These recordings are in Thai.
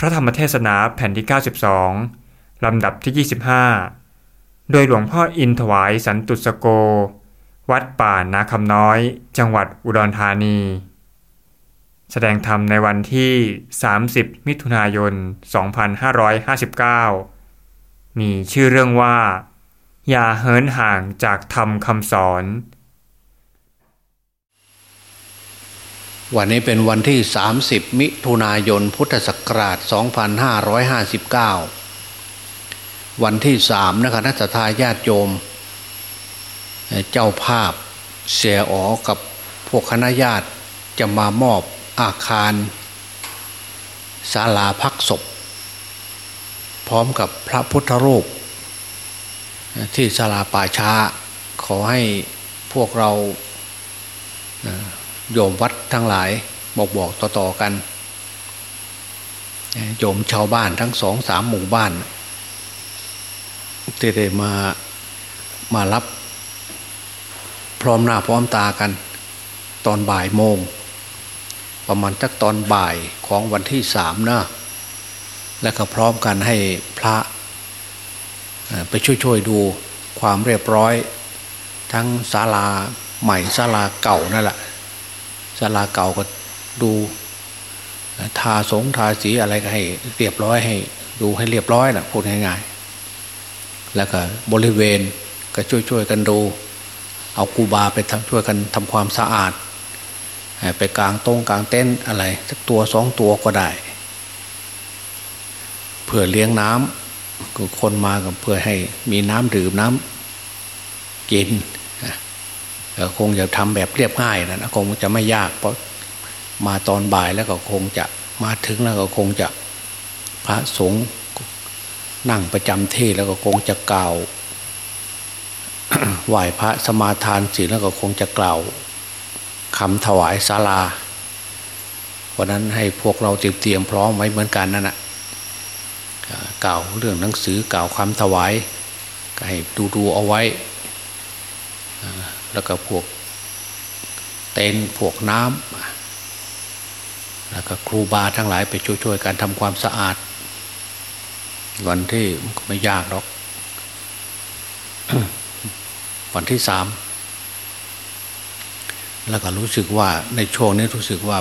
พระธรรมเทศนาแผ่นที่ 92 ลำดับที่ 25 โดยหลวงพ่ออินถวายสันตุสโก วัดป่านาคำน้อย จังหวัดอุดรธานี แสดงธรรมในวันที่ 30 มิถุนายน 2559 มีชื่อเรื่องว่า อย่าเหินห่างจากธรรมคำสอน วันนี้เป็นวันที่ 30 มิถุนายน พุทธศักราช 2559 วันที่สามนะคะนักทายาติโยม เจ้าภาพเสียอ๋อกับพวกคณะญาติจะมามอบอาคารศาลาพักศพ พร้อมกับพระพุทธรูป ที่ศาลาป่าช้า ขอให้พวกเรา โยมวัดทั้งหลายบอกบอกต่อๆกันโยมชาวบ้านทั้งสองสามหมู่บ้านที่ได้มามารับ พร้อมหน้าพร้อมตากัน ตอนบ่ายโมง ประมาณจักตอนบ่ายของวันที่สามนะและก็พร้อมกันให้พระ ไปช่วยๆดูความเรียบร้อย ทั้งศาลาใหม่ศาลาเก่านั่นแหละ ศาลาเก่าก็ดูทาสงทาสีอะไรก็ให้เรียบร้อยให้ ดูให้เรียบร้อยนะพูดง่ายๆ แล้วก็บริเวณก็ช่วยๆกันดู เอากูบาไปทำช่วยกันทำความสะอาด ไปกลางตรงกลางเต้นอะไรสักตัวสองตัวก็ได้เพื่อเลี้ยงน้ำคนมากับเพื่อให้มีน้ำดื่มน้ำกิน คงจะทำแบบเรียบง่ายนะคงจะไม่ยากเพราะมาตอนบ่ายแล้วก็คงจะมาถึงแล้วก็คงจะพระสงฆ์นั่งประจำที่แล้วก็คงจะกล่าวไหว้พระสมาทานศีลแล้วก็คงจะกล่าวคำถวายศาลาเพราะนั้นให้พวกเราเตรียมพร้อมไว้เหมือนกันนั่นแหะกล่าวเรื่องหนังสือกล่าวคำถวายให้ดูดูเอาไว้ แล้วก็พวกเต็นพวกน้ำแล้วก็ครูบาทั้งหลายไปช่วยๆกันทำความสะอาด วันที่ไม่ยากหรอก วันที่สามแล้วก็รู้สึกว่าในช่วงนี้รู้สึกว่า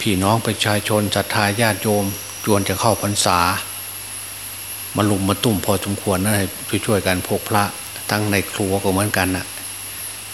พี่น้องประชาชนศรัทธาญาติโยมจวนจะเข้าพรรษามาลุมมาตุ่มพอสมควรนะให้ช่วยๆกันพกพระ ทั้งในครัวก็เหมือนกันนะ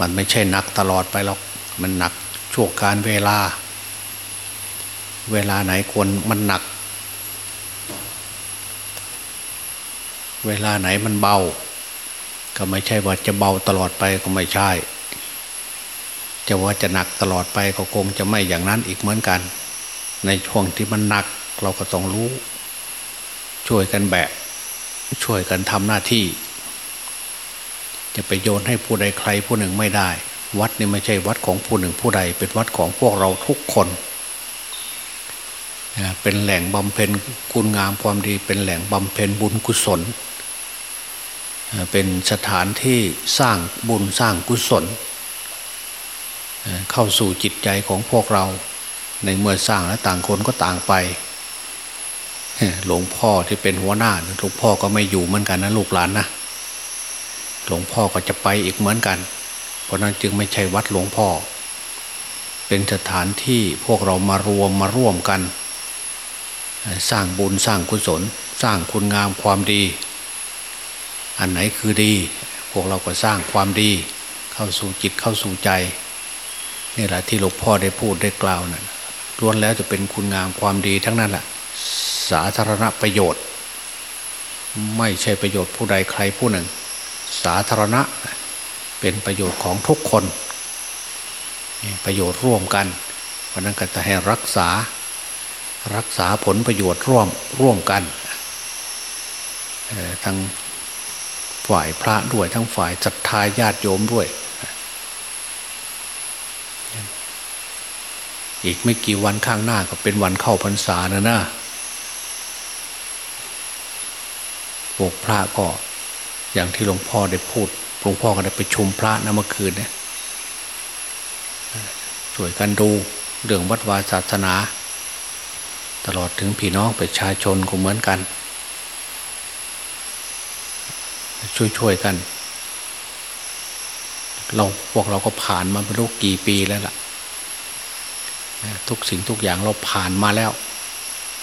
มันไม่ใช่หนักตลอดไปหรอกมันหนักช่วงการเวลา เวลาไหนควรมันหนัก เวลาไหนมันเบา ก็ไม่ใช่ว่าจะเบาตลอดไปก็ไม่ใช่ จะว่าจะหนักตลอดไปก็คงจะไม่อย่างนั้นอีกเหมือนกัน ในช่วงที่มันหนักเราก็ต้องรู้ ช่วยกันแบกช่วยกันทำหน้าที่ จะไปโยนให้ผู้ใดใครผู้หนึ่งไม่ได้ วัดนี่ไม่ใช่วัดของผู้หนึ่งผู้ใด เป็นวัดของพวกเราทุกคนเป็นแหล่งบำเพ็ญคุณงามความดี เป็นแหล่งบำเพ็ญบุญกุศล เป็นสถานที่สร้างบุญสร้างกุศล เข้าสู่จิตใจของพวกเรา ในเมื่อสร้างแล้วต่างคนก็ต่างไป หลวงพ่อที่เป็นหัวหน้าหลวงพ่อก็ไม่อยู่เหมือนกันนะลูกหลานนะ หลวงพ่อก็จะไปอีกเหมือนกัน เพราะนั้นจึงไม่ใช่วัดหลวงพ่อ เป็นสถานที่พวกเรามารวมมาร่วมกัน สร้างบุญสร้างกุศล สร้างคุณงามความดี อันไหนคือดี พวกเราก็สร้างความดี เข้าสู่จิตเข้าสู่ใจนี่แหละที่หลวงพ่อได้พูดได้กล่าวนะ่ะล้วนแล้วจะเป็นคุณงามความดีทั้งนั้นแหละสาธารณประโยชน์ ไม่ใช่ประโยชน์ผู้ใดใครผู้หนึ่ง สาธารณะ เป็นประโยชน์ของทุกคน ประโยชน์ร่วมกันเพราะนั้นก็จะให้รักษารักษาผลประโยชน์ร่วมร่วมกันทั้งฝ่ายพระด้วยทั้งฝ่ายศรัทธาญาติโยมด้วย อีกไม่กี่วันข้างหน้าก็เป็นวันเข้าพรรษานะนะพวกพระก็ อย่างที่หลวงพ่อได้พูดหลวงพ่อก็ได้ไปชมพระนะเมื่อคืนเนี่ยช่วยกันดูเรื่องวัดวาศาสนา ตลอดถึงพี่น้องประชาชนก็เหมือนกัน ช่วยๆกัน เราพวกเราก็ผ่านมาไม่รู้กี่ปีแล้วล่ะ ทุกสิ่งทุกอย่างเราผ่านมาแล้ว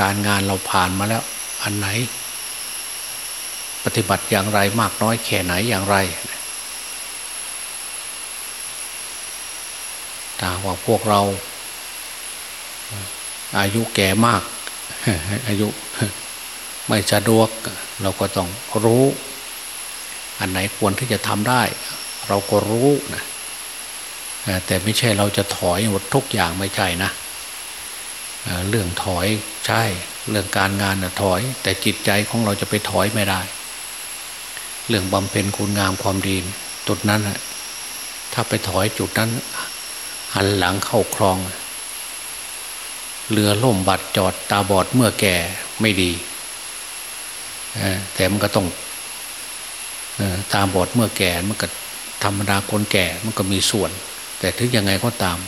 การงานเราผ่านมาแล้ว อันไหน ฏิบัติอย่างไรมากน้อยแค่ไหนอย่างไรถ้าว่าพวกเรา อายุแก่มาก อายุไม่สะดวก เราก็ต้องรู้ อันไหนควรที่จะทำได้ เราก็รู้นะแต่ไม่ใช่เราจะถอยหมดทุกอย่างไม่ใช่นะเรื่องถอยใช่ เรื่องการงานนะถอย แต่จิตใจของเราจะไปถอยไม่ได้ เรื่องบำเพ็ญคุณงามความดีจุดนั้นถ้าไปถอยจุดนั้น หันหลังเข้าคลอง เรือล่มบัดจอดตาบอดเมื่อแก่ไม่ดีแต่มันก็ต้องตาบอดเมื่อแก่มันก็ธรรมดาคนแก่มันก็มีส่วน แต่ถึงยังไงก็ตาม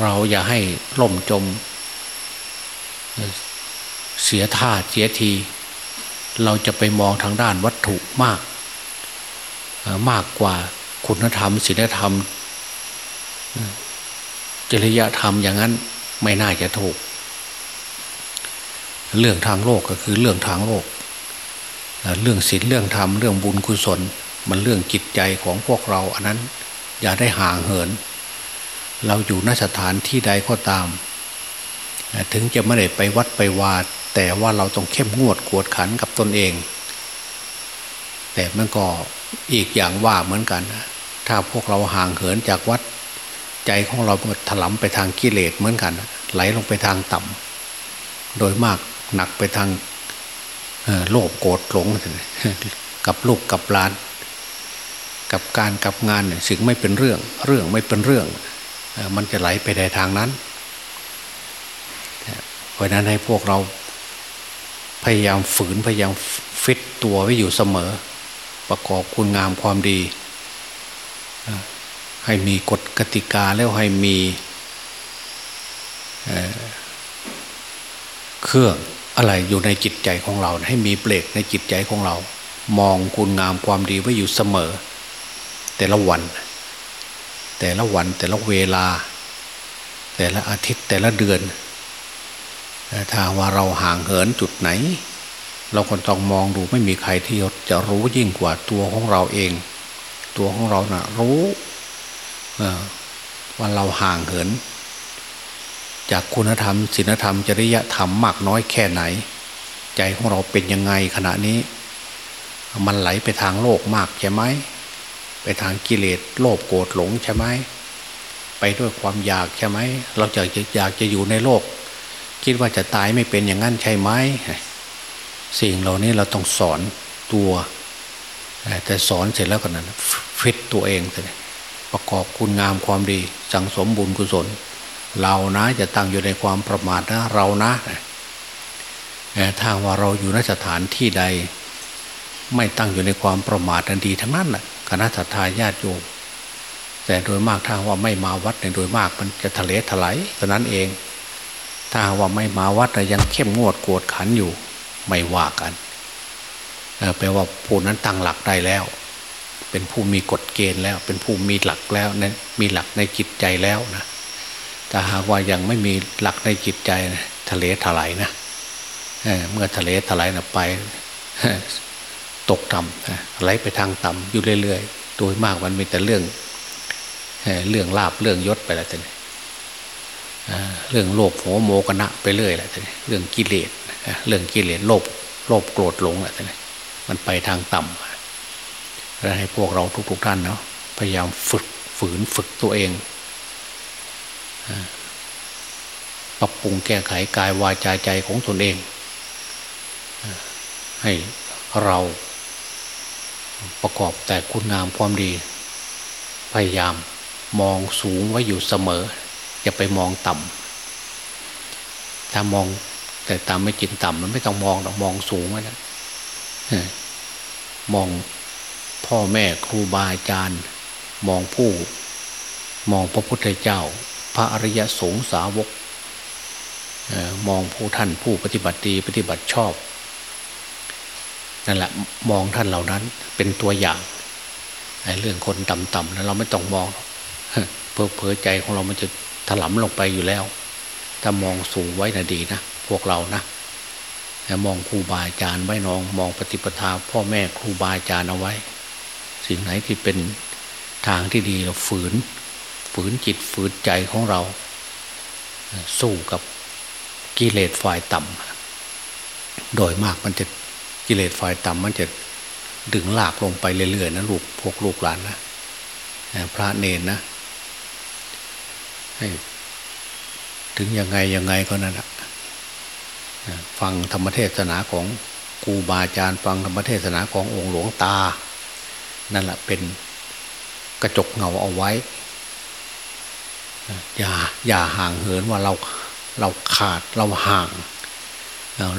เราอย่าให้ล่มจม เสียท่าเสียที เราจะไปมองทางด้านวัตถุมาก มากกว่าคุณธรรมศีลธรรม จริยธรรมอย่างนั้นไม่น่าจะถูก เรื่องทางโลกก็คือเรื่องทางโลก เรื่องศีลเรื่องธรรมเรื่องบุญกุศล มันเรื่องจิตใจของพวกเราอันนั้น อย่าได้ห่างเหิน เราอยู่นสถานที่ใดก็ตาม ถึงจะไม่ได้ไปวัดไปวาด แต่ว่าเราต้องเข้มงวดกวดขันกับตนเอง แต่มันก็อีกอย่างว่าเหมือนกัน ถ้าพวกเราห่างเหินจากวัดใจของเราถลำไปทางกิเลสเหมือนกัน ไหลลงไปทางต่ำโดยมากหนักไปทางโลภโกรธหลงกับลูกกับลาน กับการกับงานสิ่งไม่เป็นเรื่อง เรื่องไม่เป็นเรื่อง มันจะไหลไปในทางนั้นเพราะนั้นให้พวกเรา พยายามฝืนพยายามฟิตตัวไว้อยู่เสมอ ประกอบคุณงามความดี ให้มีกฎกติกาแล้วให้มีเครื่องอะไรอยู่ในจิตใจของเรา ให้มีเปลกในจิตใจของเรา มองคุณงามความดีไว้อยู่เสมอ แต่ละวัน แต่ละวันแต่ละเวลา แต่ละอาทิตย์แต่ละเดือน ถ้าว่าเราห่างเหินจุดไหน เราก็ต้องมองดูไม่มีใครที่จะรู้ยิ่งกว่าตัวของเราเอง ตัวของเรานะ่ะรู้ว่าเราห่างเหิน จากคุณธรรมศีลธรรม จริยธรรมมากน้อยแค่ไหน ใจของเราเป็นยังไงขณะนี้ มันไหลไปทางโลกมากใช่ไหมไปทางกิเลสโลภโกรธหลงใช่ไหมไปด้วยความอยากใช่ไหมเราจะอยากจะอยู่ในโลก คิดว่าจะตายไม่เป็นอย่างนั้นใช่ไหมสิ่งเหล่านี้เราต้องสอนตัวแต่สอนเสร็จแล้วก็นั้นฟิตตัวเองเลยประกอบคุณงามความดี สังสมบุญกุศล เรานะจะตั้งอยู่ในความประมาทนะเรานะถ้าว่าเราอยู่ในสถานที่ใด ไม่ตั้งอยู่ในความประมาทนันดีทั้งนั้นแหละคณะทาญาติโยมแต่โดยมากถ้าว่าไม่มาวัดในโดยมากมันจะทะเลถลายเท่านั้นเอง ถ้าว่าไม่มาวัดแต่ยังเข้มงวดกวดขันอยู่ไม่ว่ากันแปลว่าผู้นั้นตั้งหลักได้แล้ว เป็นผู้มีกฎเกณฑ์แล้ว เป็นผู้มีหลักแล้วนะมีหลักในจิตใจแล้วนะแต่หากว่ายังไม่มีหลักในจิตใจนะทะเลถลายนะเมื่อทะเลถลายนะไปตกต่ำไหลไปทางต่ำอยู่เรื่อยๆ โดยมากมันมีแต่เรื่องเรื่องลาบเรื่องยศไปแล้วแต่ เรื่องโลภโหโมกนะไปเรื่อยแหละเรื่องกิเลสเรื่องกิเลสโลภโลภโกรธหลงแหละมันไปทางต่ำแล้วให้พวกเราทุก ๆ ท่านเนาะพยายามฝึกฝืนฝึกตัวเองปรับปรุงแก้ไขกายวาจาใจของตนเอง ให้เราประกอบแต่คุณงามความดี พยายามมองสูงไว้อยู่เสมอ อย่าไปมองต่ำถ้ามองแต่ตามไม่จริงต่ำมันไม่ต้องมองหรอกมองสูงไว้นะมองพ่อแม่ครูบาอาจารย์ มองผู้ มองพระพุทธเจ้า พระอริยสงสาวกมองผู้ท่านผู้ปฏิบัติดีปฏิบัติชอบนั่นแหละมองท่านเหล่านั้นเป็นตัวอย่างเรื่องคนต่ำๆนะเราไม่ต้องมองเพอเพอใจของเรามันจะ ถลำลงไปอยู่แล้ว ถ้ามองสูงไว้นะดีนะ พวกเรานะมองครูบาอาจารย์ไว้น้องมองปฏิปทา พ่อแม่ครูบาอาจารย์เอาไว้ สิ่งไหนที่เป็นทางที่ดีเราฝืน ฝืนจิตฝืนใจของเรา สู้กับกิเลสฝ่ายต่ำโดยมากมันจะกิเลสฝ่ายต่ำมันจะดึงลากลงไปเรื่อยๆนะลูกพวกลูกหลานนะพระเนนนะ ถึงยังไงยังไงก็นั่นแหะฟังธรรมเทศนาของครูบาอาจารย์ ฟังธรรมเทศนาขององค์หลวงตา นั่นแหละเป็นกระจกเงาเอาไว้ อย่าอย่าห่างเหินว่าเราเราขาดเราห่าง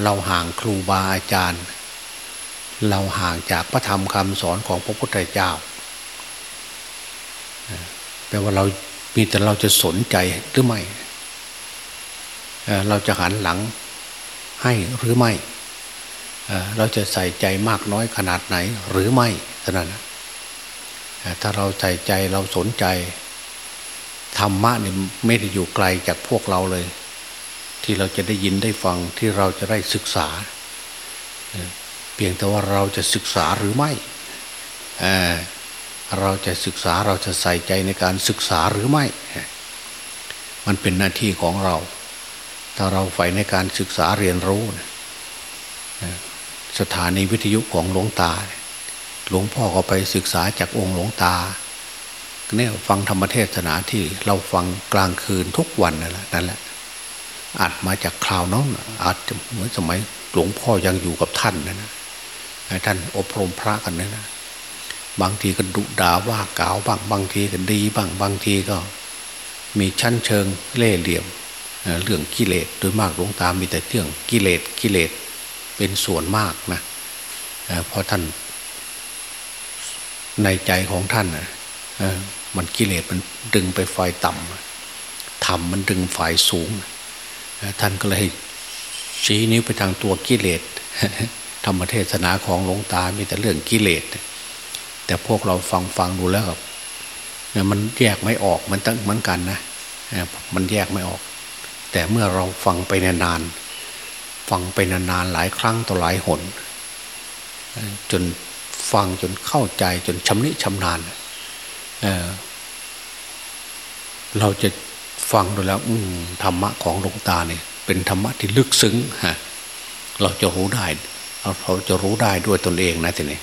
เราห่างครูบาอาจารย์ เราห่างจากพระธรรมคำสอนของพระพุทธเจ้าแปลว่าเรา มีแต่เราจะสนใจหรือไม่เราจะหันหลังให้หรือไม่เราจะใส่ใจมากน้อยขนาดไหนหรือไม่เท่านั้นถ้าเราใส่ใจเราสนใจธรรมะนี่ไม่ได้อยู่ไกลจากพวกเราเลย ที่เราจะได้ยินได้ฟังที่เราจะได้ศึกษา เพียงแต่ว่าเราจะศึกษาหรือไม่ เราจะศึกษาเราจะใส่ใจในการศึกษาหรือไม่ มันเป็นหน้าที่ของเรา ถ้าเราใฝ่ในการศึกษาเรียนรู้ สถานีวิทยุของหลวงตา หลวงพ่อก็ไปศึกษาจากองค์หลวงตาเนี่ยฟังธรรมเทศนาที่เราฟังกลางคืนทุกวันนั่นแหละนั่นแหละอัดมาจากคราวน้องอาจจะเหมือนสมัยหลวงพ่อยังอยู่กับท่านนะนะท่านอบรมพระกันนะนะ บางทีก็ดุด่าว่ากล่าวบ้างบางทีก็ดีบ้างบางทีก็ มีชั้นเชิงเล่เหลี่ยมเรื่องกิเลสโดยมากหลวงตามีแต่เรื่องกิเลสกิเลสเป็นส่วนมากนะเพราะท่าน ในใจของท่านมันกิเลสมันดึงไปไฟต่ำธรรมมันดึงฝ่ายสูง ท่านก็เลยชี้นิ้วไปทางตัวกิเลสธรรมเทศนาของหลวงตามีแต่เรื่องกิเลส แต่พวกเราฟังฟังดูแล้วครับมันแยกไม่ออกมันตั้งเหมือนกันนะมันแยกไม่ออก แต่เมื่อเราฟังไปนานๆฟังไปนานๆหลายครั้งต่อหลายหน จนฟังจนเข้าใจจนชำนิชำนาญเเราจะฟังดูแล้วธรรมะของหลวงตาเนี่ย เป็นธรรมะที่ลึกซึ้งฮะเราจะรู้ได้เราจะรู้ได้ด้วยตนเองนะทีนี้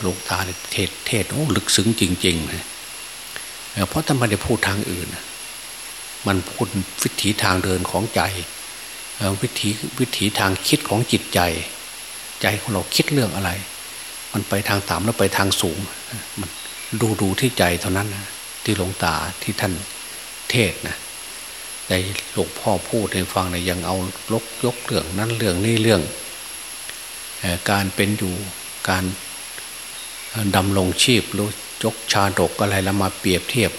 หลวงตาเทศเทศโอ้ลึกซึ้งจริงๆนะเพราะท่านไม่ได้พูดทางอื่น มันพูดวิถีทางเดินของใจ วิถีวิถีทางคิดของจิตใจ ใจของเราคิดเรื่องอะไร มันไปทางต่ำแล้วไปทางสูง มันดูดูที่ใจเท่านั้นนะที่หลวงตาที่ท่านเทศนะแต่หลวงพ่อพูดให้ฟังเนะยังเอาลกยกเรื่องนั้นเรื่องนี้เรื่อง การเป็นอยู่การ ดำรงชีพรู้ยกชาดกอะไรแล้วมาเปรียบเทียบ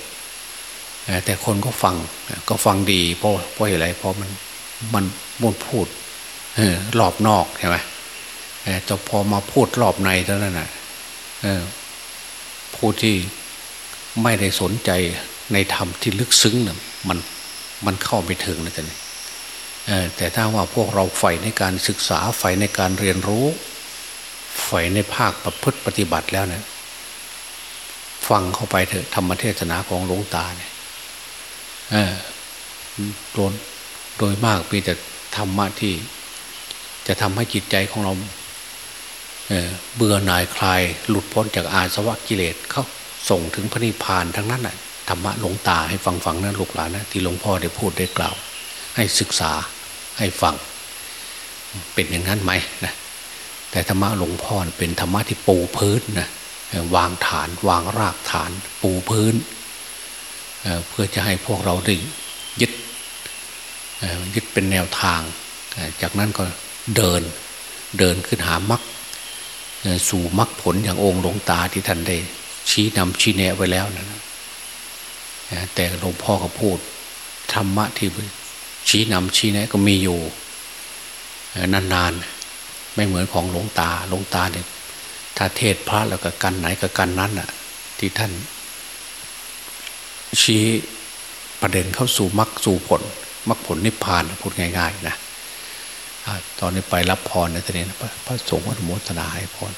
แต่คนก็ฟังก็ฟังดี เพราะเพราะอะไรเพราะมันมันมันพูดรอบนอกใช่ไหมแต่พอมาพูดรอบในเท่านั้นนะผู้ที่ไม่ได้สนใจในธรรมที่ลึกซึ้งนี่ยมันมันเข้าไปถึงนะแต่นี่แต่ถ้าว่าพวกเราใฝ่ในการศึกษาใฝ่ในการเรียนรู้ ฝ่ในภาคประพฤติปฏิบัติแล้วเนะี่ยฟังเข้าไปเถอะธรรมเทศนาของหลวงตาเนี่ยโดนโดยมากมีแต่ธรรมะที่ จะทำให้จิตใจของเราเเบื่อหน่ายคลาย หลุดพ้นจากอาสวะกิเลสเขาส่งถึงพระนิพพานทั้งนั้นแหะธรรมะหลวงตาให้ฟังฟังนะลูกหลานนะที่หลวงพ่อได้พูดได้กล่าว ให้ศึกษาให้ฟัง เป็นอย่างนั้นไหมนะ แต่ธรรมะหลวงพ่อเป็นธรรมะที่ปูพื้นนะวางฐานวางรากฐานปูพื้นเเพื่อจะให้พวกเราได้ยึดยึดเป็นแนวทาง จากนั้นก็เดินเดินขึ้นหามรรคสู่มรรคผลอย่างองค์หลวงตาที่ท่านได้ชี้นำชี้แนะไว้แล้วนะแต่หลวงพ่อก็พูดธรรมะที่ชี้นำชี้แนะก็มีอยู่นานๆ ไม่เหมือนของหลวงตาหลวงตาเนี่ยถ้าเทศพระแล้วก็กันไหนก็กันนั้นอะ ที่ท่าน ชี้ประเด็นเข้าสู่มรรคสู่ผลมรรคผลนิพพานพูดง่าย ๆ นะตอนนี้ไปรับพรในทะเลพระสงฆ์อนุโมทนาให้พร